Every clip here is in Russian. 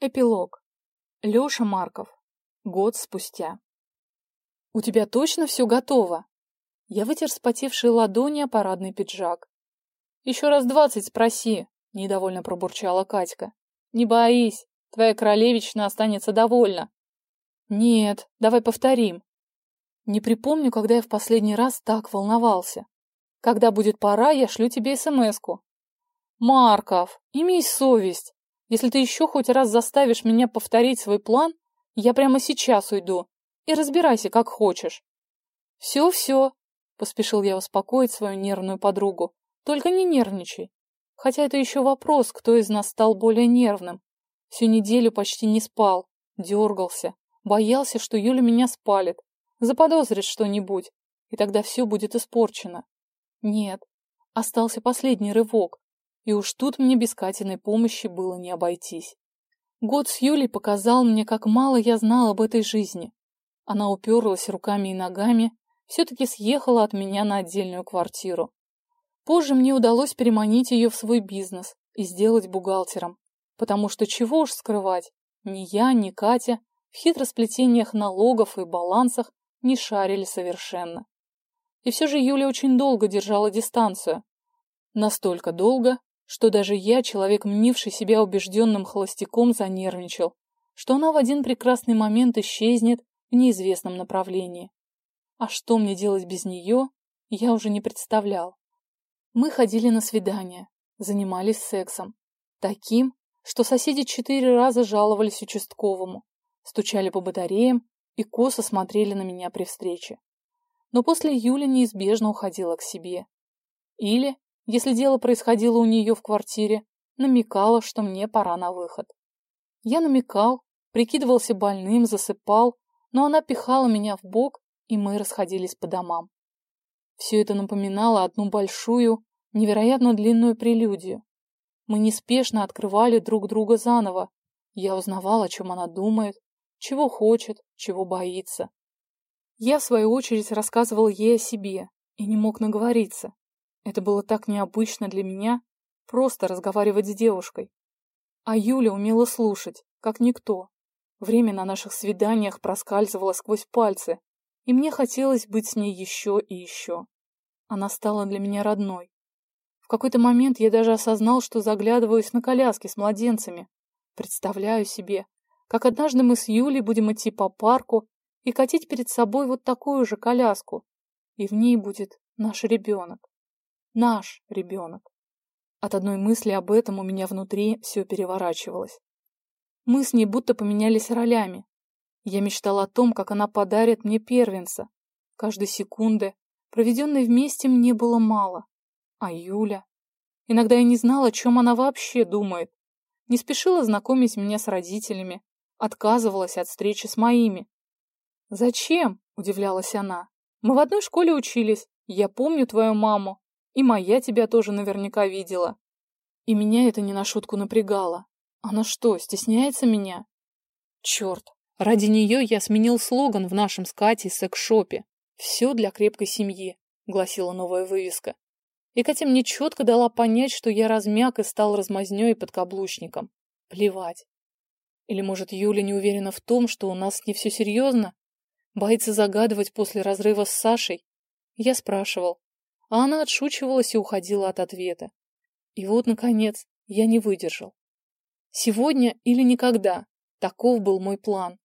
Эпилог. Лёша Марков. Год спустя. «У тебя точно все готово?» Я вытер спотевшие ладони о парадный пиджак. «Еще раз двадцать спроси», — недовольно пробурчала Катька. «Не боись, твоя королевична останется довольна». «Нет, давай повторим». Не припомню, когда я в последний раз так волновался. Когда будет пора, я шлю тебе смс-ку. «Марков, имей совесть. Если ты еще хоть раз заставишь меня повторить свой план, я прямо сейчас уйду. И разбирайся, как хочешь. Все-все, поспешил я успокоить свою нервную подругу. Только не нервничай. Хотя это еще вопрос, кто из нас стал более нервным. Всю неделю почти не спал, дергался, боялся, что Юля меня спалит, заподозрит что-нибудь, и тогда все будет испорчено. Нет, остался последний рывок, и уж тут мне без Катиной помощи было не обойтись. Год с Юлей показал мне, как мало я знал об этой жизни. Она уперлась руками и ногами, все-таки съехала от меня на отдельную квартиру. Позже мне удалось переманить ее в свой бизнес и сделать бухгалтером, потому что чего уж скрывать, ни я, ни Катя в хитросплетениях налогов и балансах не шарили совершенно. И все же Юля очень долго держала дистанцию. Настолько долго, что даже я, человек, мнивший себя убежденным холостяком, занервничал, что она в один прекрасный момент исчезнет в неизвестном направлении. А что мне делать без нее, я уже не представлял. Мы ходили на свидания, занимались сексом. Таким, что соседи четыре раза жаловались участковому, стучали по батареям и косо смотрели на меня при встрече. Но после Юля неизбежно уходила к себе. Или если дело происходило у нее в квартире, намекала, что мне пора на выход. Я намекал, прикидывался больным, засыпал, но она пихала меня в бок, и мы расходились по домам. Все это напоминало одну большую, невероятно длинную прелюдию. Мы неспешно открывали друг друга заново. Я узнавал, о чем она думает, чего хочет, чего боится. Я, в свою очередь, рассказывал ей о себе и не мог наговориться. Это было так необычно для меня, просто разговаривать с девушкой. А Юля умела слушать, как никто. Время на наших свиданиях проскальзывало сквозь пальцы, и мне хотелось быть с ней еще и еще. Она стала для меня родной. В какой-то момент я даже осознал, что заглядываюсь на коляски с младенцами. Представляю себе, как однажды мы с Юлей будем идти по парку и катить перед собой вот такую же коляску, и в ней будет наш ребенок. Наш ребенок. От одной мысли об этом у меня внутри все переворачивалось. Мы с ней будто поменялись ролями. Я мечтала о том, как она подарит мне первенца. Каждой секунды, проведенной вместе, мне было мало. А Юля? Иногда я не знала, о чем она вообще думает. Не спешила знакомить меня с родителями, отказывалась от встречи с моими. «Зачем?» – удивлялась она. «Мы в одной школе учились. Я помню твою маму. И моя тебя тоже наверняка видела. И меня это не на шутку напрягало. Она что, стесняется меня? Черт, ради нее я сменил слоган в нашем с Катей секс-шопе. «Все для крепкой семьи», — гласила новая вывеска. И Катя мне четко дала понять, что я размяк и стал размазнёй под каблучником. Плевать. Или, может, Юля не уверена в том, что у нас не все серьезно? Боится загадывать после разрыва с Сашей? Я спрашивал, а она отшучивалась и уходила от ответа. И вот, наконец, я не выдержал. Сегодня или никогда. Таков был мой план.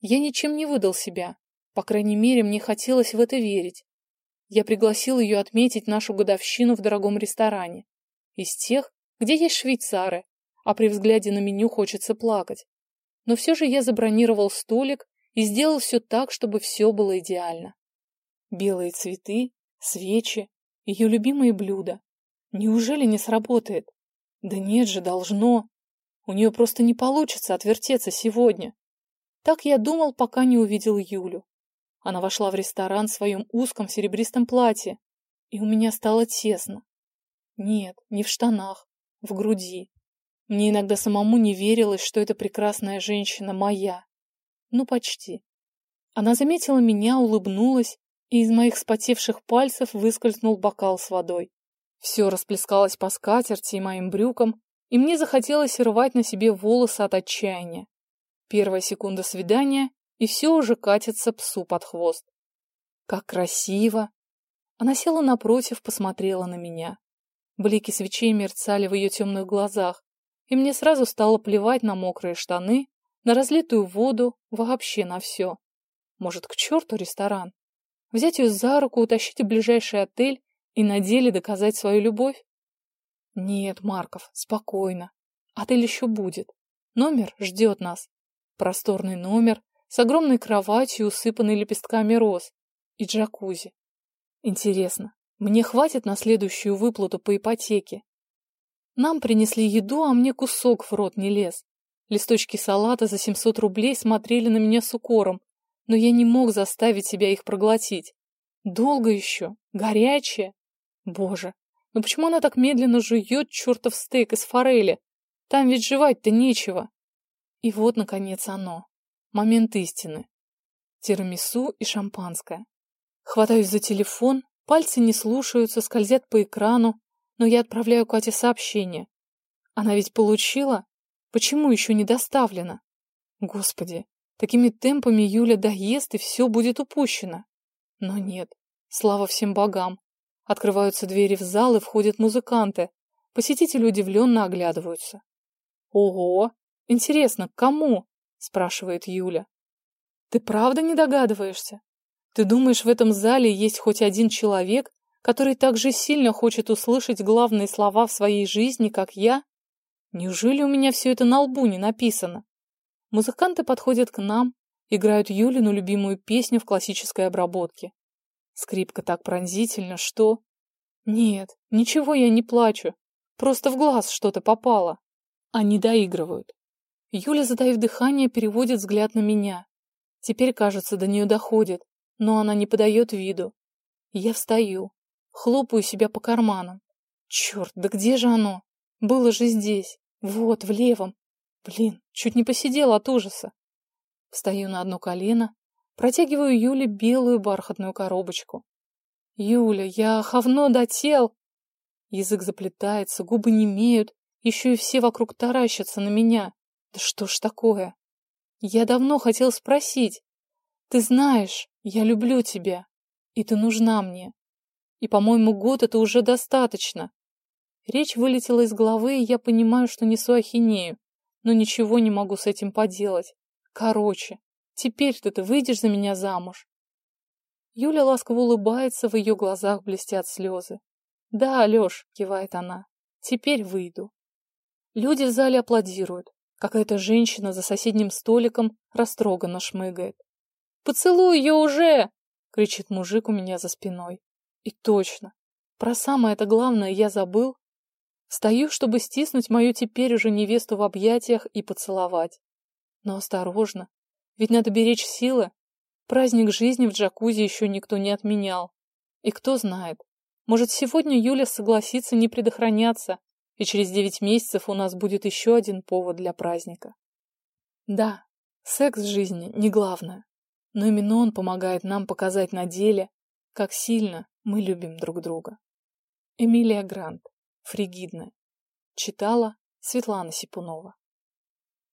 Я ничем не выдал себя. По крайней мере, мне хотелось в это верить. Я пригласил ее отметить нашу годовщину в дорогом ресторане. Из тех, где есть швейцары, а при взгляде на меню хочется плакать. Но все же я забронировал столик и сделал все так, чтобы все было идеально. Белые цветы, свечи, ее любимые блюда. Неужели не сработает? Да нет же, должно. У нее просто не получится отвертеться сегодня. Так я думал, пока не увидел Юлю. Она вошла в ресторан в своем узком серебристом платье, и у меня стало тесно. Нет, не в штанах, в груди. Мне иногда самому не верилось, что эта прекрасная женщина моя. Ну, почти. Она заметила меня, улыбнулась и из моих спотевших пальцев выскользнул бокал с водой. Все расплескалось по скатерти и моим брюкам, и мне захотелось рвать на себе волосы от отчаяния. Первая секунда свидания, и все уже катится псу под хвост. Как красиво! Она села напротив, посмотрела на меня. Блики свечей мерцали в ее темных глазах, и мне сразу стало плевать на мокрые штаны, на разлитую воду, вообще на все. Может, к черту ресторан? Взять ее за руку, утащить в ближайший отель и на деле доказать свою любовь? Нет, Марков, спокойно. Отель еще будет. Номер ждет нас. Просторный номер с огромной кроватью, усыпанной лепестками роз, и джакузи. Интересно, мне хватит на следующую выплату по ипотеке? Нам принесли еду, а мне кусок в рот не лез. Листочки салата за 700 рублей смотрели на меня с укором, но я не мог заставить себя их проглотить. Долго еще? Горячее? Боже, ну почему она так медленно жует чертов стейк из форели? Там ведь жевать-то нечего. И вот, наконец, оно. Момент истины. Тирамису и шампанское. Хватаюсь за телефон, пальцы не слушаются, скользят по экрану, но я отправляю Кате сообщение. Она ведь получила? Почему еще не доставлено? Господи, такими темпами Юля доест, и все будет упущено. Но нет, слава всем богам. Открываются двери в зал, и входят музыканты. Посетители удивленно оглядываются. «Ого! Интересно, кому?» – спрашивает Юля. «Ты правда не догадываешься? Ты думаешь, в этом зале есть хоть один человек, который так же сильно хочет услышать главные слова в своей жизни, как я? Неужели у меня все это на лбу не написано? Музыканты подходят к нам, играют Юлину любимую песню в классической обработке. Скрипка так пронзительно, что... Нет, ничего я не плачу, просто в глаз что-то попало. Они доигрывают. Юля, затаив дыхание, переводит взгляд на меня. Теперь, кажется, до нее доходит, но она не подает виду. Я встаю, хлопаю себя по карманам. Черт, да где же оно? Было же здесь. Вот, в левом. Блин, чуть не посидел от ужаса. Встаю на одно колено, протягиваю Юле белую бархатную коробочку. Юля, я ховно дотел. Язык заплетается, губы немеют, еще и все вокруг таращатся на меня. Да что ж такое? Я давно хотел спросить. Ты знаешь, я люблю тебя, и ты нужна мне. И, по-моему, год это уже достаточно. Речь вылетела из головы, и я понимаю, что несу ахинею, но ничего не могу с этим поделать. Короче, теперь-то ты выйдешь за меня замуж. Юля ласково улыбается, в ее глазах блестят слезы. «Да, Алеш», — кивает она, — «теперь выйду». Люди в зале аплодируют. Какая-то женщина за соседним столиком растроганно шмыгает. «Поцелуй ее уже!» — кричит мужик у меня за спиной. И точно. Про самое это главное я забыл Встаю, чтобы стиснуть мою теперь уже невесту в объятиях и поцеловать. Но осторожно, ведь надо беречь силы. Праздник жизни в джакузи еще никто не отменял. И кто знает, может, сегодня Юля согласится не предохраняться, и через девять месяцев у нас будет еще один повод для праздника. Да, секс в жизни не главное, но именно он помогает нам показать на деле, как сильно мы любим друг друга. Эмилия Грант Фригидная. Читала Светлана Сипунова.